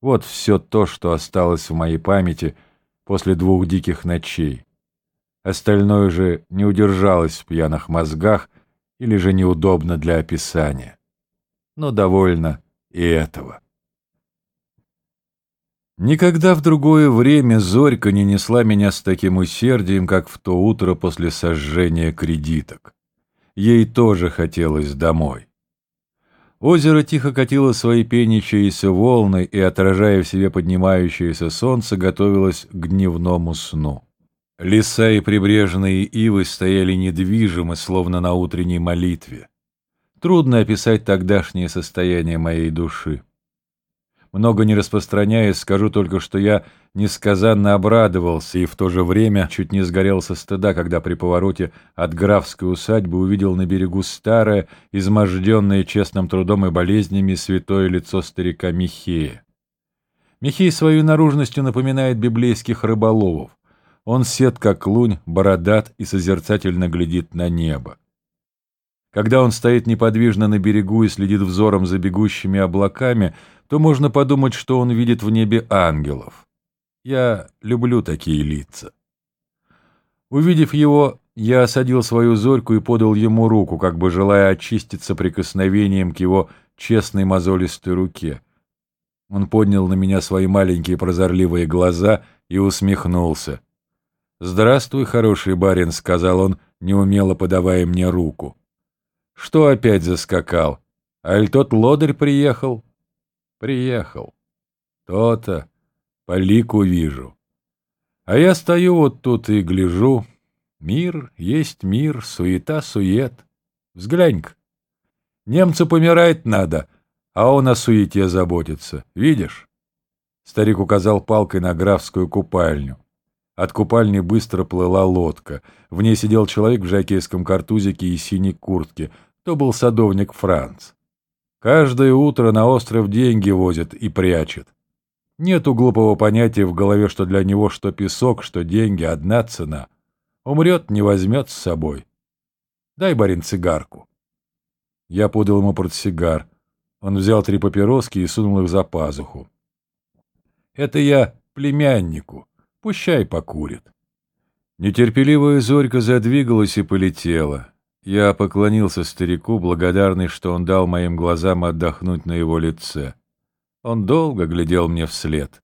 Вот все то, что осталось в моей памяти после двух диких ночей. Остальное же не удержалось в пьяных мозгах или же неудобно для описания. Но довольно и этого. Никогда в другое время Зорька не несла меня с таким усердием, как в то утро после сожжения кредиток. Ей тоже хотелось домой. Озеро тихо катило свои пенящиеся волны и, отражая в себе поднимающееся солнце, готовилось к дневному сну. Леса и прибрежные ивы стояли недвижимо, словно на утренней молитве. Трудно описать тогдашнее состояние моей души. Много не распространяясь, скажу только, что я несказанно обрадовался и в то же время чуть не сгорел со стыда, когда при повороте от графской усадьбы увидел на берегу старое, изможденное честным трудом и болезнями святое лицо старика Михея. Михей свою наружностью напоминает библейских рыболовов. Он сед, как лунь, бородат и созерцательно глядит на небо. Когда он стоит неподвижно на берегу и следит взором за бегущими облаками, то можно подумать, что он видит в небе ангелов. Я люблю такие лица. Увидев его, я осадил свою зорьку и подал ему руку, как бы желая очиститься прикосновением к его честной мозолистой руке. Он поднял на меня свои маленькие прозорливые глаза и усмехнулся. «Здравствуй, хороший барин», — сказал он, неумело подавая мне руку. «Что опять заскакал? Аль тот лодырь приехал?» «Приехал. То-то. По лику вижу. А я стою вот тут и гляжу. Мир есть мир, суета-сует. Взглянь-ка. Немцу помирать надо, а он о суете заботится. Видишь?» Старик указал палкой на графскую купальню. От купальни быстро плыла лодка. В ней сидел человек в жакейском картузике и синей куртке. То был садовник Франц. Каждое утро на остров деньги возит и прячет. Нету глупого понятия в голове, что для него что песок, что деньги — одна цена. Умрет, не возьмет с собой. Дай, барин, цигарку. Я подал ему портсигар. Он взял три папироски и сунул их за пазуху. Это я племяннику. Пущай покурит. Нетерпеливая зорька задвигалась и полетела. Я поклонился старику, благодарный, что он дал моим глазам отдохнуть на его лице. Он долго глядел мне вслед.